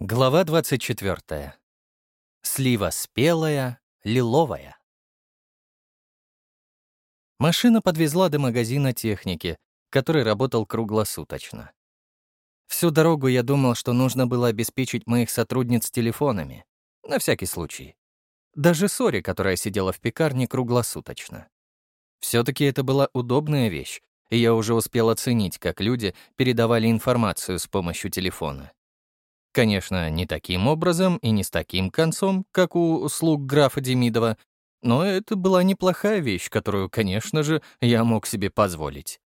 Глава 24. Слива спелая, лиловая. Машина подвезла до магазина техники, который работал круглосуточно. Всю дорогу я думал, что нужно было обеспечить моих сотрудниц телефонами. На всякий случай. Даже Сори, которая сидела в пекарне круглосуточно. все таки это была удобная вещь, и я уже успел оценить, как люди передавали информацию с помощью телефона. Конечно, не таким образом и не с таким концом, как у слуг графа Демидова, но это была неплохая вещь, которую, конечно же, я мог себе позволить.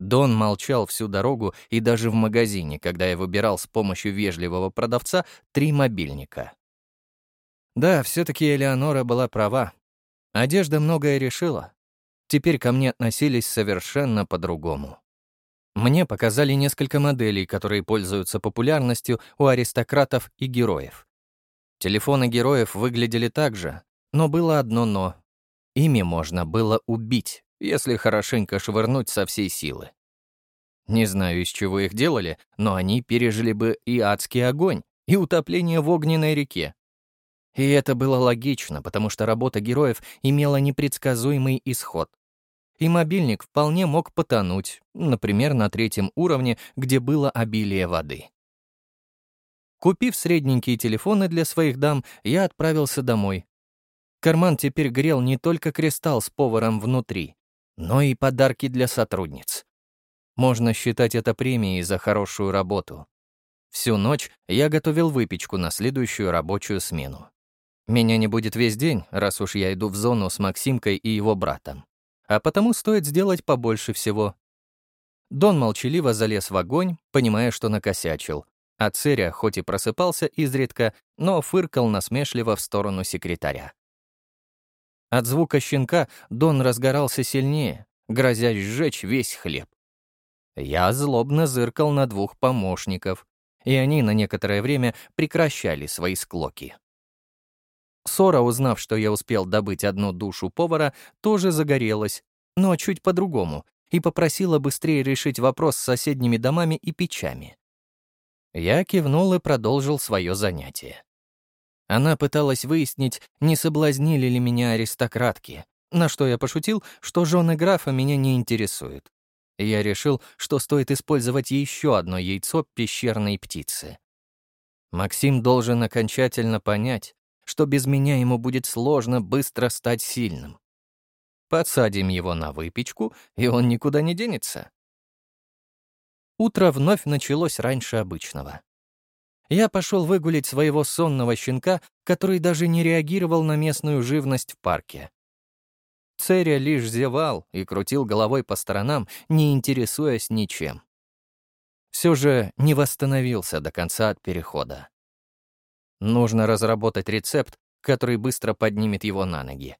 Дон молчал всю дорогу и даже в магазине, когда я выбирал с помощью вежливого продавца три мобильника. Да, все-таки Элеонора была права. Одежда многое решила. Теперь ко мне относились совершенно по-другому. Мне показали несколько моделей, которые пользуются популярностью у аристократов и героев. Телефоны героев выглядели так же, но было одно «но». Ими можно было убить, если хорошенько швырнуть со всей силы. Не знаю, из чего их делали, но они пережили бы и адский огонь, и утопление в огненной реке. И это было логично, потому что работа героев имела непредсказуемый исход и мобильник вполне мог потонуть, например, на третьем уровне, где было обилие воды. Купив средненькие телефоны для своих дам, я отправился домой. Карман теперь грел не только кристалл с поваром внутри, но и подарки для сотрудниц. Можно считать это премией за хорошую работу. Всю ночь я готовил выпечку на следующую рабочую смену. Меня не будет весь день, раз уж я иду в зону с Максимкой и его братом а потому стоит сделать побольше всего. Дон молчаливо залез в огонь, понимая, что накосячил, а Церя хоть и просыпался изредка, но фыркал насмешливо в сторону секретаря. От звука щенка Дон разгорался сильнее, грозя сжечь весь хлеб. Я злобно зыркал на двух помощников, и они на некоторое время прекращали свои склоки. Сора, узнав, что я успел добыть одну душу повара, тоже загорелась, но чуть по-другому, и попросила быстрее решить вопрос с соседними домами и печами. Я кивнул и продолжил свое занятие. Она пыталась выяснить, не соблазнили ли меня аристократки, на что я пошутил, что жены графа меня не интересуют. Я решил, что стоит использовать еще одно яйцо пещерной птицы. Максим должен окончательно понять, что без меня ему будет сложно быстро стать сильным. Подсадим его на выпечку, и он никуда не денется. Утро вновь началось раньше обычного. Я пошел выгулить своего сонного щенка, который даже не реагировал на местную живность в парке. Церя лишь зевал и крутил головой по сторонам, не интересуясь ничем. Все же не восстановился до конца от перехода. Нужно разработать рецепт, который быстро поднимет его на ноги.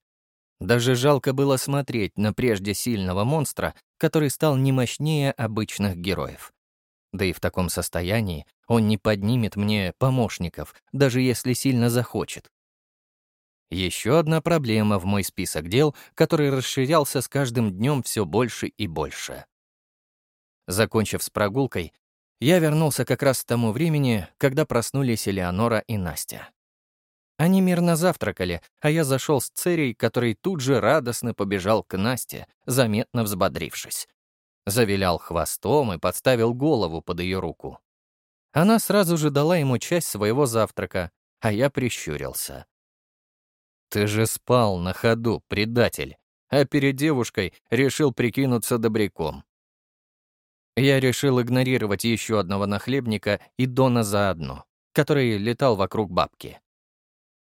Даже жалко было смотреть на прежде сильного монстра, который стал не мощнее обычных героев. Да и в таком состоянии он не поднимет мне помощников, даже если сильно захочет. Еще одна проблема в мой список дел, который расширялся с каждым днем все больше и больше. Закончив с прогулкой, я вернулся как раз к тому времени, когда проснулись Элеонора и Настя. Они мирно завтракали, а я зашел с Церей, который тут же радостно побежал к Насте, заметно взбодрившись. Завилял хвостом и подставил голову под ее руку. Она сразу же дала ему часть своего завтрака, а я прищурился. «Ты же спал на ходу, предатель!» а перед девушкой решил прикинуться добряком. Я решил игнорировать еще одного нахлебника и Дона заодно, который летал вокруг бабки.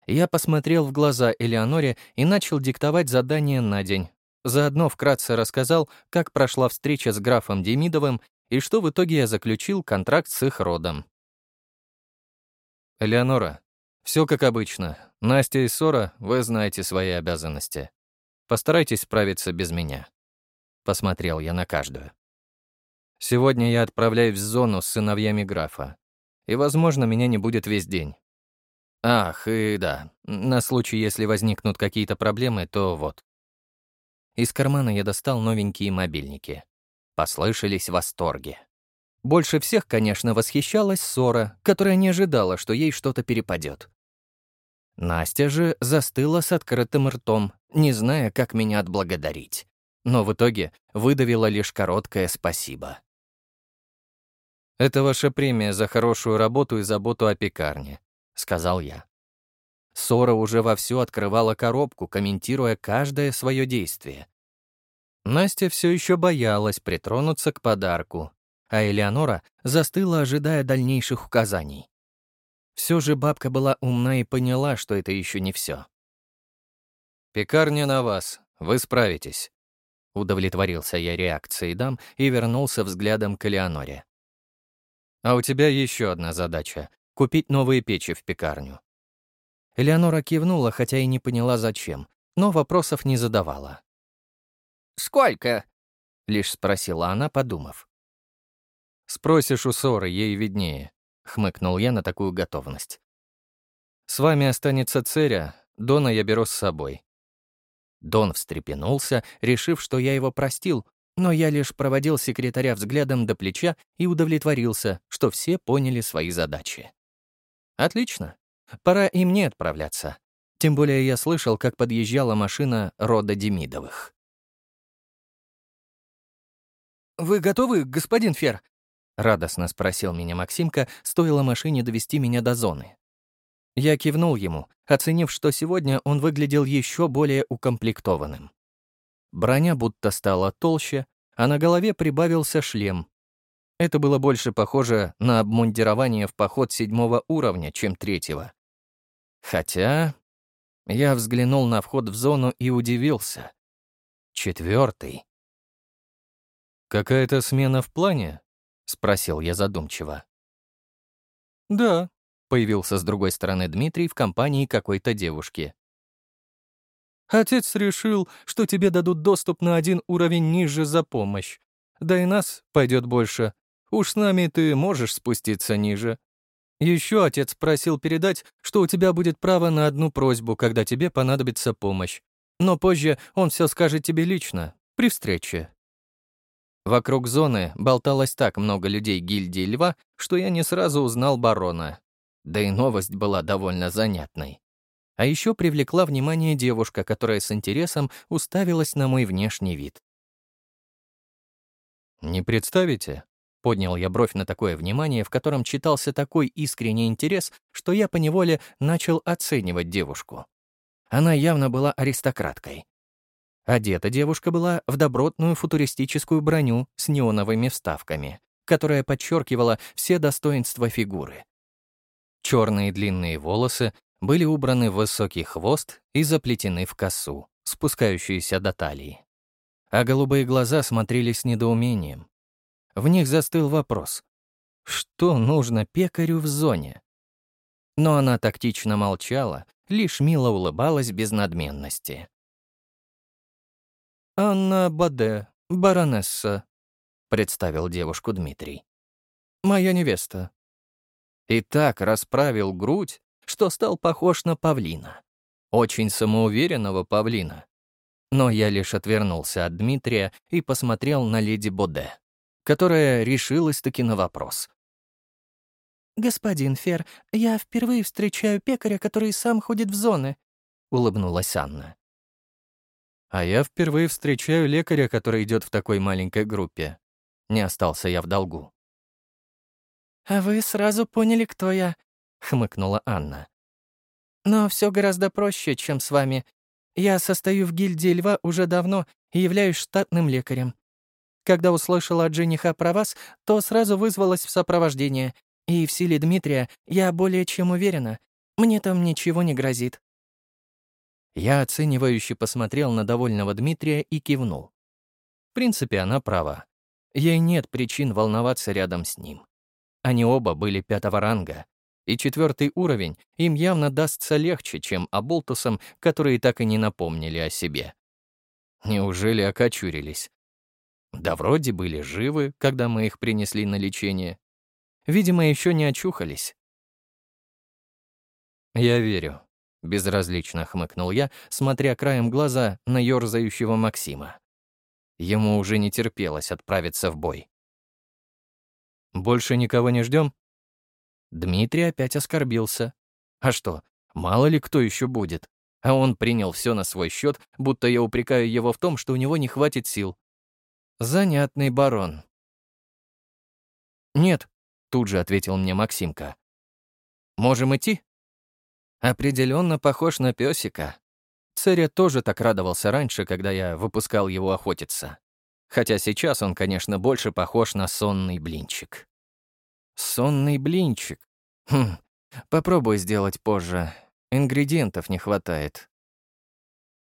Я посмотрел в глаза Элеоноре и начал диктовать задание на день. Заодно вкратце рассказал, как прошла встреча с графом Демидовым и что в итоге я заключил контракт с их родом. «Элеонора, все как обычно. Настя и Сора, вы знаете свои обязанности. Постарайтесь справиться без меня». Посмотрел я на каждую. Сегодня я отправляюсь в зону с сыновьями графа. И, возможно, меня не будет весь день. Ах, и да, на случай, если возникнут какие-то проблемы, то вот. Из кармана я достал новенькие мобильники. Послышались восторги. Больше всех, конечно, восхищалась Сора, которая не ожидала, что ей что-то перепадет. Настя же застыла с открытым ртом, не зная, как меня отблагодарить. Но в итоге выдавила лишь короткое «спасибо». «Это ваша премия за хорошую работу и заботу о пекарне», — сказал я. Сора уже вовсю открывала коробку, комментируя каждое свое действие. Настя все еще боялась притронуться к подарку, а Элеонора застыла, ожидая дальнейших указаний. Все же бабка была умна и поняла, что это еще не все. «Пекарня на вас, вы справитесь», — удовлетворился я реакцией дам и вернулся взглядом к Элеоноре. «А у тебя еще одна задача — купить новые печи в пекарню». Элеонора кивнула, хотя и не поняла, зачем, но вопросов не задавала. «Сколько?» — лишь спросила она, подумав. «Спросишь у Соры, ей виднее», — хмыкнул я на такую готовность. «С вами останется Церя, Дона я беру с собой». Дон встрепенулся, решив, что я его простил, но я лишь проводил секретаря взглядом до плеча и удовлетворился, что все поняли свои задачи. «Отлично. Пора и мне отправляться. Тем более я слышал, как подъезжала машина рода Демидовых. «Вы готовы, господин Фер?» — радостно спросил меня Максимка, стоило машине довести меня до зоны. Я кивнул ему, оценив, что сегодня он выглядел еще более укомплектованным. Броня будто стала толще, а на голове прибавился шлем. Это было больше похоже на обмундирование в поход седьмого уровня, чем третьего. Хотя я взглянул на вход в зону и удивился. Четвертый. «Какая-то смена в плане?» — спросил я задумчиво. «Да», — появился с другой стороны Дмитрий в компании какой-то девушки. «Отец решил, что тебе дадут доступ на один уровень ниже за помощь. Да и нас пойдет больше. Уж с нами ты можешь спуститься ниже. Еще отец просил передать, что у тебя будет право на одну просьбу, когда тебе понадобится помощь. Но позже он все скажет тебе лично, при встрече. Вокруг зоны болталось так много людей гильдии Льва, что я не сразу узнал барона. Да и новость была довольно занятной. А еще привлекла внимание девушка, которая с интересом уставилась на мой внешний вид. «Не представите?» — поднял я бровь на такое внимание, в котором читался такой искренний интерес, что я поневоле начал оценивать девушку. Она явно была аристократкой. Одета девушка была в добротную футуристическую броню с неоновыми вставками, которая подчеркивала все достоинства фигуры. Черные длинные волосы были убраны в высокий хвост и заплетены в косу, спускающуюся до талии. А голубые глаза смотрели с недоумением. В них застыл вопрос. Что нужно пекарю в зоне? Но она тактично молчала, лишь мило улыбалась без надменности. «Анна Баде, баронесса», — представил девушку Дмитрий. «Моя невеста». И так расправил грудь, что стал похож на павлина. Очень самоуверенного павлина. Но я лишь отвернулся от Дмитрия и посмотрел на леди Боде, которая решилась-таки на вопрос. «Господин Фер, я впервые встречаю пекаря, который сам ходит в зоны», — улыбнулась Анна. А я впервые встречаю лекаря, который идет в такой маленькой группе. Не остался я в долгу. «А вы сразу поняли, кто я», — хмыкнула Анна. «Но все гораздо проще, чем с вами. Я состою в гильдии льва уже давно и являюсь штатным лекарем. Когда услышала от жениха про вас, то сразу вызвалась в сопровождение, и в силе Дмитрия я более чем уверена. Мне там ничего не грозит». Я оценивающе посмотрел на довольного Дмитрия и кивнул. В принципе, она права. Ей нет причин волноваться рядом с ним. Они оба были пятого ранга, и четвертый уровень им явно дастся легче, чем оболтусам, которые так и не напомнили о себе. Неужели окочурились? Да вроде были живы, когда мы их принесли на лечение. Видимо, еще не очухались. Я верю. Безразлично хмыкнул я, смотря краем глаза на ёрзающего Максима. Ему уже не терпелось отправиться в бой. Больше никого не ждем? Дмитрий опять оскорбился. А что, мало ли кто еще будет? А он принял все на свой счет, будто я упрекаю его в том, что у него не хватит сил. Занятный барон. «Нет», — тут же ответил мне Максимка. «Можем идти?» Определенно похож на песика. Церя тоже так радовался раньше, когда я выпускал его охотиться. Хотя сейчас он, конечно, больше похож на сонный блинчик. Сонный блинчик. Хм, попробуй сделать позже. Ингредиентов не хватает.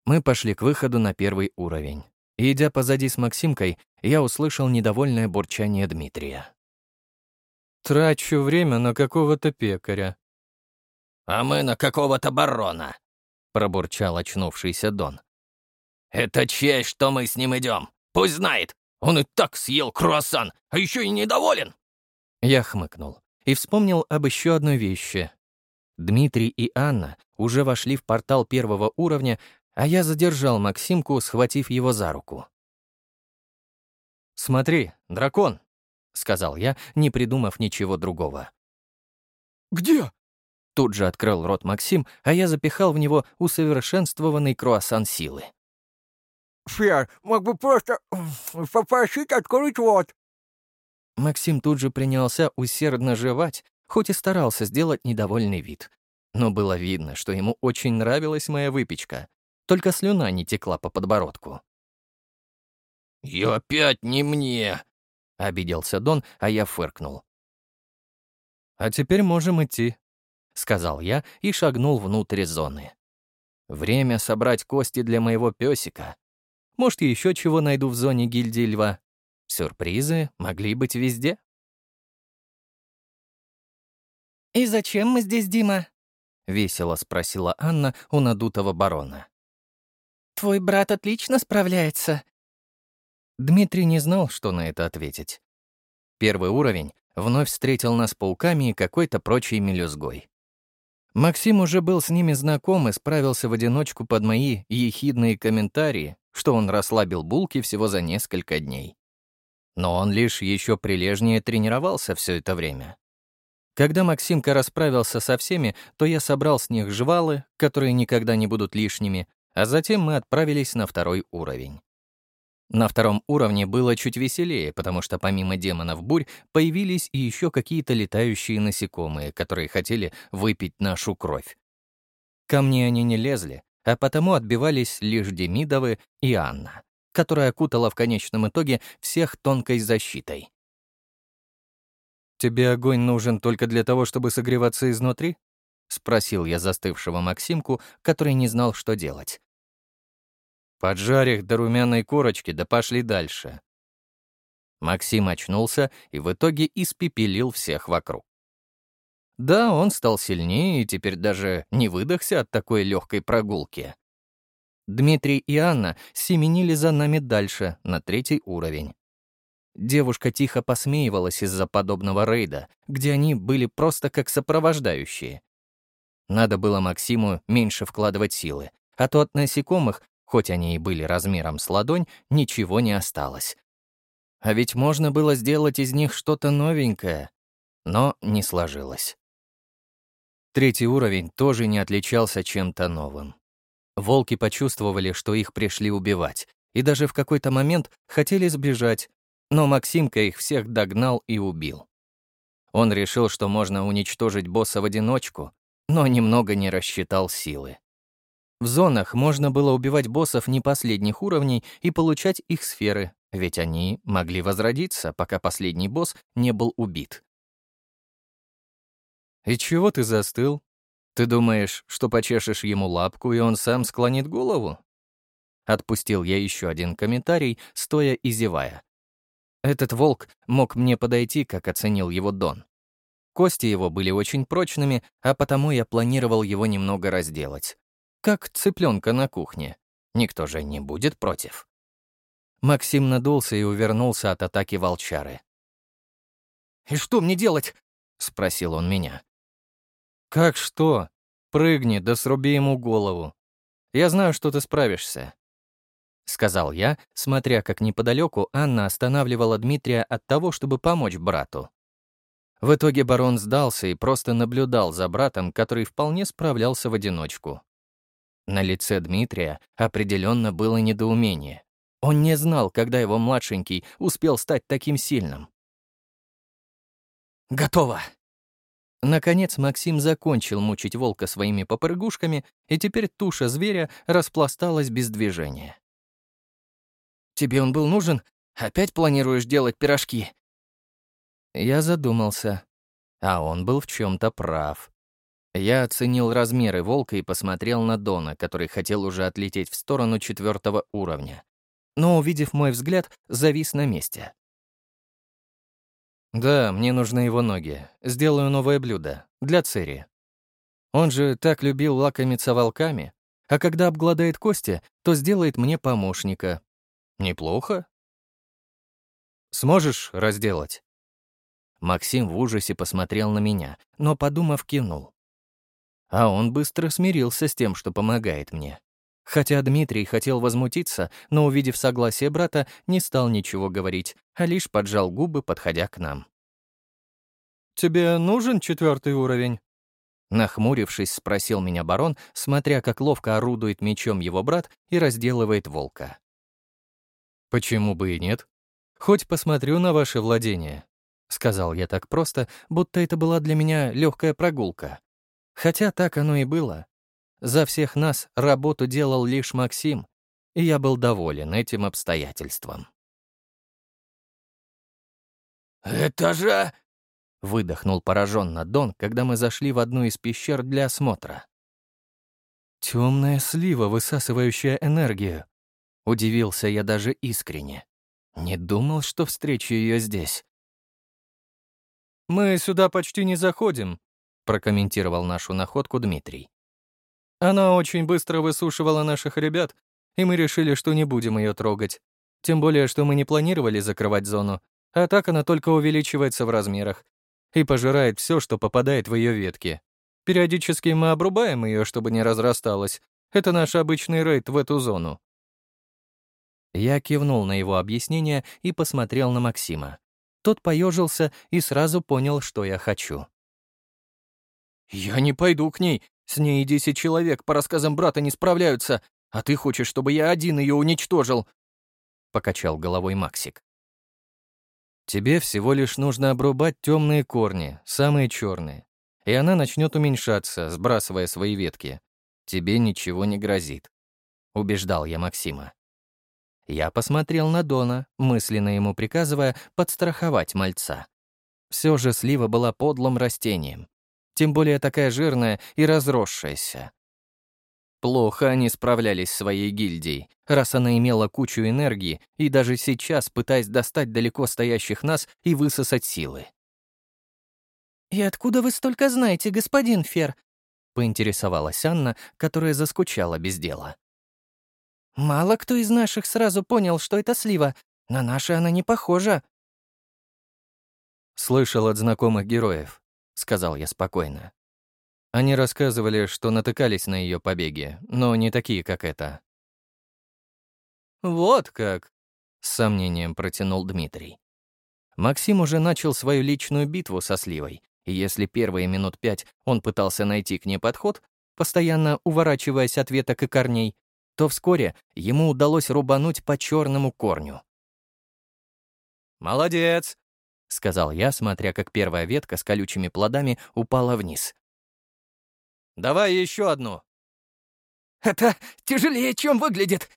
Мы пошли к выходу на первый уровень. И, идя позади с Максимкой, я услышал недовольное бурчание Дмитрия. «Трачу время на какого-то пекаря». «А мы на какого-то барона», — пробурчал очнувшийся Дон. «Это честь, что мы с ним идем. Пусть знает, он и так съел круассан, а еще и недоволен». Я хмыкнул и вспомнил об еще одной вещи. Дмитрий и Анна уже вошли в портал первого уровня, а я задержал Максимку, схватив его за руку. «Смотри, дракон!» — сказал я, не придумав ничего другого. «Где?» Тут же открыл рот Максим, а я запихал в него усовершенствованный круассан силы. Фер, мог бы просто попросить открыть рот. Максим тут же принялся усердно жевать, хоть и старался сделать недовольный вид. Но было видно, что ему очень нравилась моя выпечка, только слюна не текла по подбородку. «И опять не мне!» — обиделся Дон, а я фыркнул. «А теперь можем идти», — сказал я и шагнул внутрь зоны. «Время собрать кости для моего песика. Может, еще чего найду в зоне гильдии льва. Сюрпризы могли быть везде. «И зачем мы здесь, Дима?» — весело спросила Анна у надутого барона. «Твой брат отлично справляется». Дмитрий не знал, что на это ответить. Первый уровень вновь встретил нас пауками и какой-то прочей мелюзгой. Максим уже был с ними знаком и справился в одиночку под мои ехидные комментарии, что он расслабил булки всего за несколько дней. Но он лишь еще прилежнее тренировался все это время. Когда Максимка расправился со всеми, то я собрал с них жвалы, которые никогда не будут лишними, а затем мы отправились на второй уровень. На втором уровне было чуть веселее, потому что помимо демонов бурь появились и еще какие-то летающие насекомые, которые хотели выпить нашу кровь. Ко мне они не лезли, а потому отбивались лишь Демидовы и Анна, которая окутала в конечном итоге всех тонкой защитой. «Тебе огонь нужен только для того, чтобы согреваться изнутри?» — спросил я застывшего Максимку, который не знал, что делать. «Поджарь их до румяной корочки, да пошли дальше». Максим очнулся и в итоге испепелил всех вокруг. Да, он стал сильнее и теперь даже не выдохся от такой легкой прогулки. Дмитрий и Анна семенили за нами дальше, на третий уровень. Девушка тихо посмеивалась из-за подобного рейда, где они были просто как сопровождающие. Надо было Максиму меньше вкладывать силы, а то от насекомых, хоть они и были размером с ладонь, ничего не осталось. А ведь можно было сделать из них что-то новенькое, но не сложилось. Третий уровень тоже не отличался чем-то новым. Волки почувствовали, что их пришли убивать, и даже в какой-то момент хотели сбежать, но Максимка их всех догнал и убил. Он решил, что можно уничтожить босса в одиночку, но немного не рассчитал силы. В зонах можно было убивать боссов не последних уровней и получать их сферы, ведь они могли возродиться, пока последний босс не был убит. «И чего ты застыл? Ты думаешь, что почешешь ему лапку, и он сам склонит голову?» Отпустил я еще один комментарий, стоя и зевая. Этот волк мог мне подойти, как оценил его Дон. Кости его были очень прочными, а потому я планировал его немного разделать. Как цыпленка на кухне. Никто же не будет против. Максим надулся и увернулся от атаки волчары. «И что мне делать?» — спросил он меня. «Как что? Прыгни, да сруби ему голову. Я знаю, что ты справишься», — сказал я, смотря как неподалеку Анна останавливала Дмитрия от того, чтобы помочь брату. В итоге барон сдался и просто наблюдал за братом, который вполне справлялся в одиночку. На лице Дмитрия определенно было недоумение. Он не знал, когда его младшенький успел стать таким сильным. «Готово!» Наконец Максим закончил мучить волка своими попрыгушками, и теперь туша зверя распласталась без движения. «Тебе он был нужен? Опять планируешь делать пирожки?» Я задумался. А он был в чем то прав. Я оценил размеры волка и посмотрел на Дона, который хотел уже отлететь в сторону четвертого уровня. Но, увидев мой взгляд, завис на месте. «Да, мне нужны его ноги. Сделаю новое блюдо. Для Цири. Он же так любил лакомиться волками, а когда обгладает кости, то сделает мне помощника. Неплохо. Сможешь разделать?» Максим в ужасе посмотрел на меня, но, подумав, кивнул. А он быстро смирился с тем, что помогает мне. Хотя Дмитрий хотел возмутиться, но, увидев согласие брата, не стал ничего говорить, а лишь поджал губы, подходя к нам. «Тебе нужен четвертый уровень?» Нахмурившись, спросил меня барон, смотря как ловко орудует мечом его брат и разделывает волка. «Почему бы и нет? Хоть посмотрю на ваше владение. — сказал я так просто, будто это была для меня легкая прогулка. Хотя так оно и было. За всех нас работу делал лишь Максим, и я был доволен этим обстоятельством. «Это же...» — выдохнул пораженно Дон, когда мы зашли в одну из пещер для осмотра. Темная слива, высасывающая энергию. Удивился я даже искренне. Не думал, что встречу ее здесь. «Мы сюда почти не заходим», — прокомментировал нашу находку Дмитрий. «Она очень быстро высушивала наших ребят, и мы решили, что не будем ее трогать. Тем более, что мы не планировали закрывать зону, а так она только увеличивается в размерах и пожирает все, что попадает в ее ветки. Периодически мы обрубаем ее, чтобы не разрасталась. Это наш обычный рейд в эту зону». Я кивнул на его объяснение и посмотрел на Максима. Тот поежился и сразу понял, что я хочу. «Я не пойду к ней. С ней десять человек по рассказам брата не справляются, а ты хочешь, чтобы я один ее уничтожил?» — покачал головой Максик. «Тебе всего лишь нужно обрубать темные корни, самые черные, и она начнет уменьшаться, сбрасывая свои ветки. Тебе ничего не грозит», — убеждал я Максима. Я посмотрел на Дона, мысленно ему приказывая подстраховать мальца. Все же слива была подлым растением, тем более такая жирная и разросшаяся. Плохо они справлялись с своей гильдией, раз она имела кучу энергии и даже сейчас пытаясь достать далеко стоящих нас и высосать силы. «И откуда вы столько знаете, господин Фер?» — поинтересовалась Анна, которая заскучала без дела. Мало кто из наших сразу понял, что это слива. На наши она не похожа. «Слышал от знакомых героев», — сказал я спокойно. Они рассказывали, что натыкались на ее побеги, но не такие, как это. «Вот как!» — с сомнением протянул Дмитрий. Максим уже начал свою личную битву со Сливой, и если первые минут пять он пытался найти к ней подход, постоянно уворачиваясь от веток и корней, то вскоре ему удалось рубануть по черному корню. «Молодец!» — сказал я, смотря как первая ветка с колючими плодами упала вниз. «Давай еще одну!» «Это тяжелее, чем выглядит!»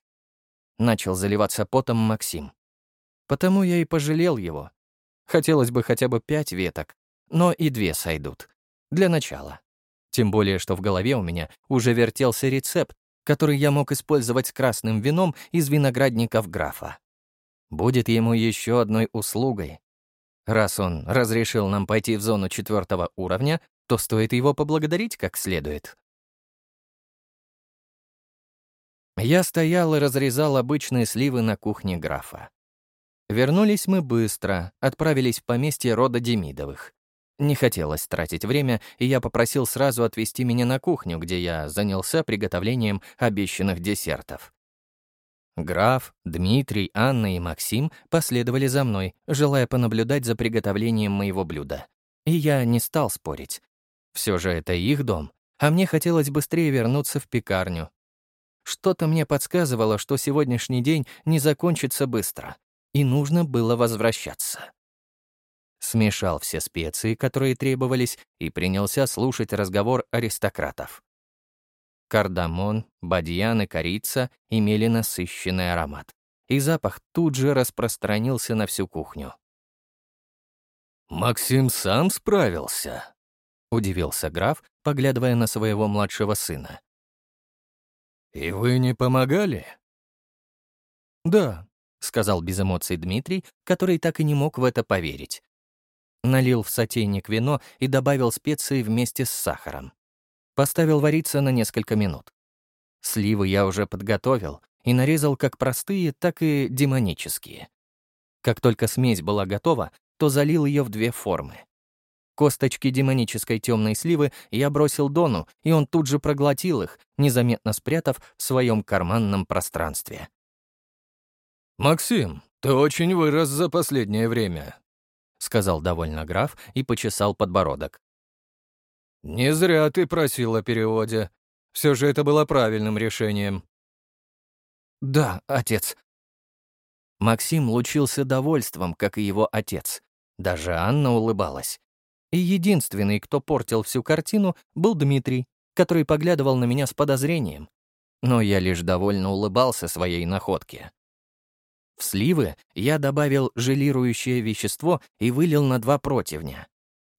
Начал заливаться потом Максим. Потому я и пожалел его. Хотелось бы хотя бы пять веток, но и две сойдут. Для начала. Тем более, что в голове у меня уже вертелся рецепт, который я мог использовать с красным вином из виноградников графа. Будет ему еще одной услугой. Раз он разрешил нам пойти в зону четвертого уровня, то стоит его поблагодарить как следует. Я стоял и разрезал обычные сливы на кухне графа. Вернулись мы быстро, отправились в поместье рода Демидовых. Не хотелось тратить время, и я попросил сразу отвезти меня на кухню, где я занялся приготовлением обещанных десертов. Граф, Дмитрий, Анна и Максим последовали за мной, желая понаблюдать за приготовлением моего блюда. И я не стал спорить. Все же это их дом, а мне хотелось быстрее вернуться в пекарню. Что-то мне подсказывало, что сегодняшний день не закончится быстро, и нужно было возвращаться. Смешал все специи, которые требовались, и принялся слушать разговор аристократов. Кардамон, бадьян и корица имели насыщенный аромат, и запах тут же распространился на всю кухню. «Максим сам справился?» — удивился граф, поглядывая на своего младшего сына. «И вы не помогали?» «Да», — сказал без эмоций Дмитрий, который так и не мог в это поверить. Налил в сотейник вино и добавил специи вместе с сахаром. Поставил вариться на несколько минут. Сливы я уже подготовил и нарезал как простые, так и демонические. Как только смесь была готова, то залил ее в две формы. Косточки демонической темной сливы я бросил Дону, и он тут же проглотил их, незаметно спрятав в своем карманном пространстве. «Максим, ты очень вырос за последнее время», — сказал довольно граф и почесал подбородок. «Не зря ты просил о переводе. Все же это было правильным решением». «Да, отец». Максим лучился довольством, как и его отец. Даже Анна улыбалась. И единственный, кто портил всю картину, был Дмитрий, который поглядывал на меня с подозрением. Но я лишь довольно улыбался своей находке. В сливы я добавил желирующее вещество и вылил на два противня.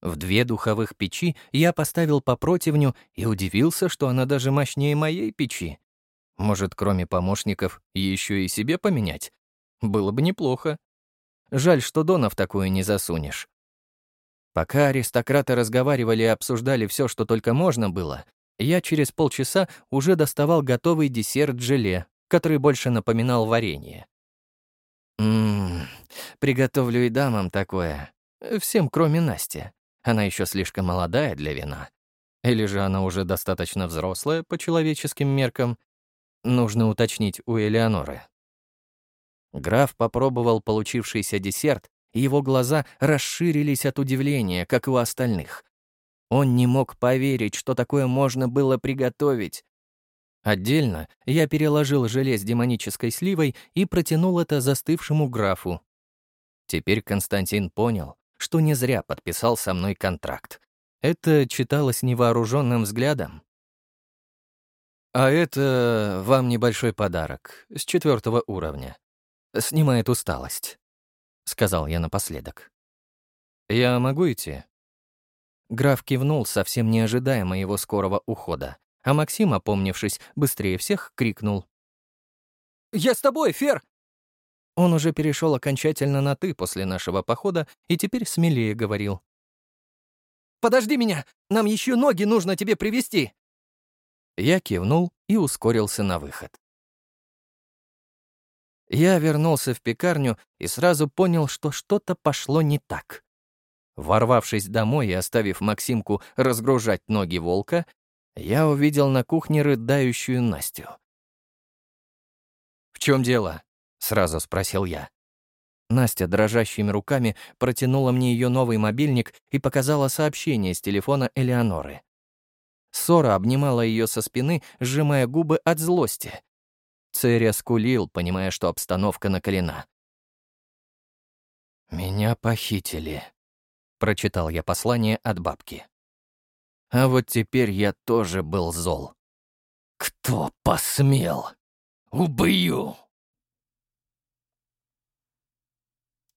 В две духовых печи я поставил по противню и удивился, что она даже мощнее моей печи. Может, кроме помощников, еще и себе поменять? Было бы неплохо. Жаль, что Донов такую не засунешь. Пока аристократы разговаривали и обсуждали все, что только можно было, я через полчаса уже доставал готовый десерт-желе, который больше напоминал варенье. Ммм, приготовлю и дамам такое. Всем, кроме Насти. Она еще слишком молодая для вина. Или же она уже достаточно взрослая по человеческим меркам. Нужно уточнить у Элеоноры. Граф попробовал получившийся десерт, и его глаза расширились от удивления, как и у остальных. Он не мог поверить, что такое можно было приготовить. Отдельно я переложил желе с демонической сливой и протянул это застывшему графу. Теперь Константин понял, что не зря подписал со мной контракт. Это читалось невооруженным взглядом. А это вам небольшой подарок с четвертого уровня снимает усталость», — сказал я напоследок. «Я могу идти?» Граф кивнул, совсем не ожидая моего скорого ухода, а Максим, опомнившись, быстрее всех крикнул. «Я с тобой, Фер!» Он уже перешел окончательно на «ты» после нашего похода и теперь смелее говорил. «Подожди меня! Нам еще ноги нужно тебе привести. Я кивнул и ускорился на выход. Я вернулся в пекарню и сразу понял, что что-то пошло не так. Ворвавшись домой и оставив Максимку разгружать ноги волка, я увидел на кухне рыдающую Настю. «В чем дело?» — сразу спросил я. Настя дрожащими руками протянула мне ее новый мобильник и показала сообщение с телефона Элеоноры. Сора обнимала ее со спины, сжимая губы от злости. Церя скулил, понимая, что обстановка накалена. «Меня похитили», — прочитал я послание от бабки. А вот теперь я тоже был зол. «Кто посмел? Убью!»